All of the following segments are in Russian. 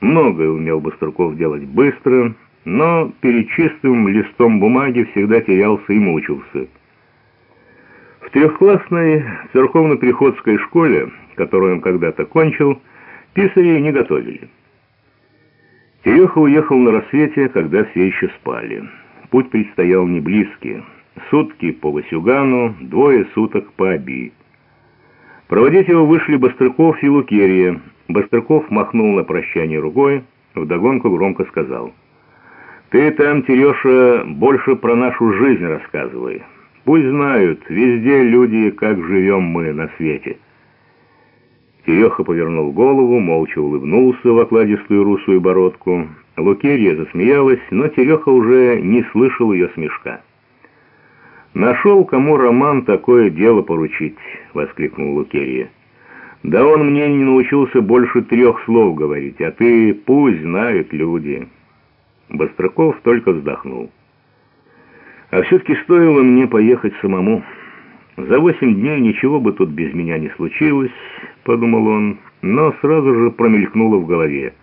Многое умел Баструков делать быстро, но перед чистым листом бумаги всегда терялся и мучился. В трехклассной церковно-приходской школе, которую он когда-то кончил, писарей не готовили. Тереха уехал на рассвете, когда все еще спали. Путь предстоял не близкий. Сутки по Васюгану, двое суток по Аби. Проводить его вышли Бастрыков и Лукерия. Бастрыков махнул на прощание рукой, вдогонку громко сказал. «Ты там, Тереша, больше про нашу жизнь рассказывай. Пусть знают, везде люди, как живем мы на свете». Тереха повернул голову, молча улыбнулся в окладистую русую бородку. Лукерья засмеялась, но Тереха уже не слышал ее смешка. «Нашел, кому Роман такое дело поручить», — воскликнул Лукерья. «Да он мне не научился больше трех слов говорить, а ты пусть знают люди». Бостраков только вздохнул. «А все-таки стоило мне поехать самому». «За восемь дней ничего бы тут без меня не случилось», — подумал он, но сразу же промелькнуло в голове.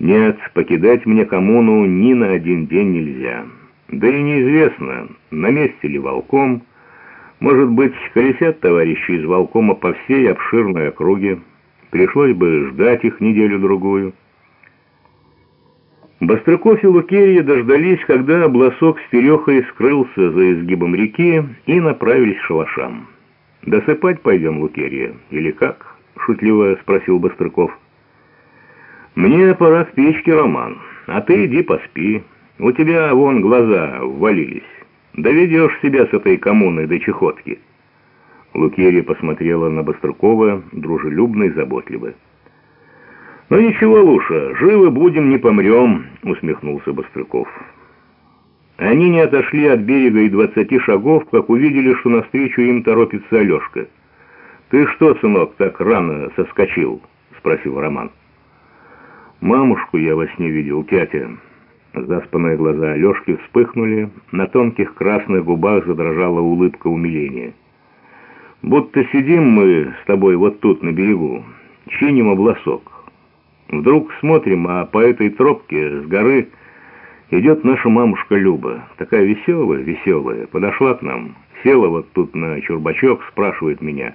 «Нет, покидать мне коммуну ни на один день нельзя. Да и неизвестно, на месте ли волком. Может быть, колесят товарищи из волкома по всей обширной округе. Пришлось бы ждать их неделю-другую». Бострыков и Лукерья дождались, когда обласок с Терехой скрылся за изгибом реки и направились к шалашам. «Досыпать пойдем, Лукерья, или как?» — шутливо спросил Бострыков. «Мне пора к печке, Роман, а ты иди поспи. У тебя вон глаза ввалились. Доведешь себя с этой коммуной до чехотки». Лукерья посмотрела на Бострыкова дружелюбно и заботливо. «Ну ничего, Луша, живы будем, не помрем», — усмехнулся Бострыков. Они не отошли от берега и двадцати шагов, как увидели, что навстречу им торопится Алешка. «Ты что, сынок, так рано соскочил?» — спросил Роман. «Мамушку я во сне видел, тятя». Заспанные глаза Алешки вспыхнули, на тонких красных губах задрожала улыбка умиления. «Будто сидим мы с тобой вот тут, на берегу, чиним обласок». Вдруг смотрим, а по этой тропке с горы идет наша мамушка Люба. Такая веселая, веселая. Подошла к нам, села вот тут на чурбачок, спрашивает меня.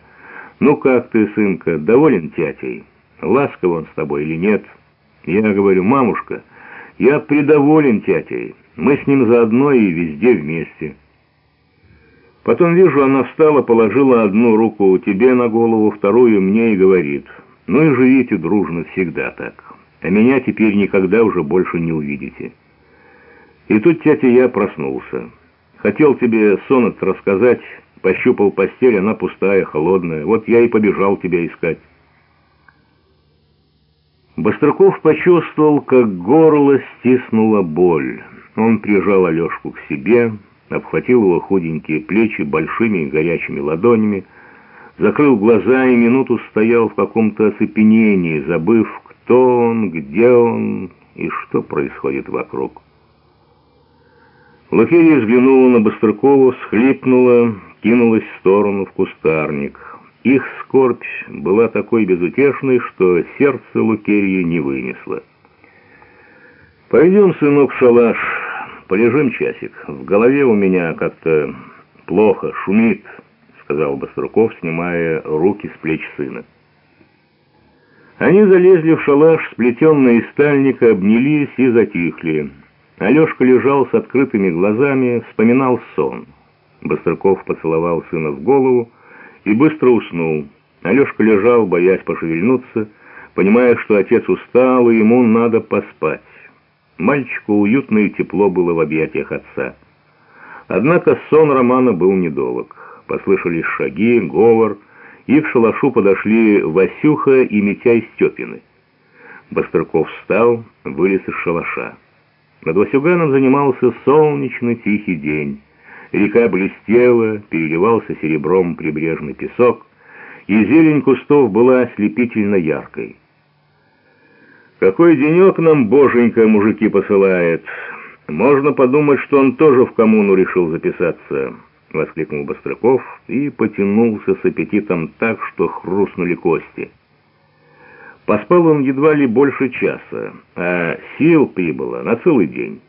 «Ну как ты, сынка, доволен тятей? Ласков он с тобой или нет?» Я говорю, «Мамушка, я придоволен тятей. Мы с ним заодно и везде вместе». Потом вижу, она встала, положила одну руку тебе на голову, вторую мне и говорит – ну и живите дружно всегда так. А меня теперь никогда уже больше не увидите. И тут, тятя, я проснулся. Хотел тебе сонет рассказать, пощупал постель, она пустая, холодная. Вот я и побежал тебя искать. Бастраков почувствовал, как горло стиснула боль. Он прижал Алешку к себе, обхватил его худенькие плечи большими горячими ладонями, закрыл глаза и минуту стоял в каком-то оцепенении, забыв, кто он, где он и что происходит вокруг. Лукерья взглянула на Бострыкова, схлипнула, кинулась в сторону в кустарник. Их скорбь была такой безутешной, что сердце Лукерьи не вынесло. «Пойдем, сынок, в шалаш, полежим часик. В голове у меня как-то плохо, шумит» сказал Баструков, снимая руки с плеч сына. Они залезли в шалаш, сплетенный из стальника, обнялись и затихли. Алешка лежал с открытыми глазами, вспоминал сон. Бастрыков поцеловал сына в голову и быстро уснул. Алешка лежал, боясь пошевельнуться, понимая, что отец устал и ему надо поспать. Мальчику уютно и тепло было в объятиях отца. Однако сон Романа был недолг. Послышались шаги, говор, и к шалашу подошли Васюха и Митяй Степины. Бастрыков встал, вылез из шалаша. Над Васюганом занимался солнечный тихий день. Река блестела, переливался серебром прибрежный песок, и зелень кустов была ослепительно яркой. «Какой денек нам, боженька, мужики посылает! Можно подумать, что он тоже в коммуну решил записаться». — воскликнул Бострыков и потянулся с аппетитом так, что хрустнули кости. Поспал он едва ли больше часа, а сил прибыло на целый день.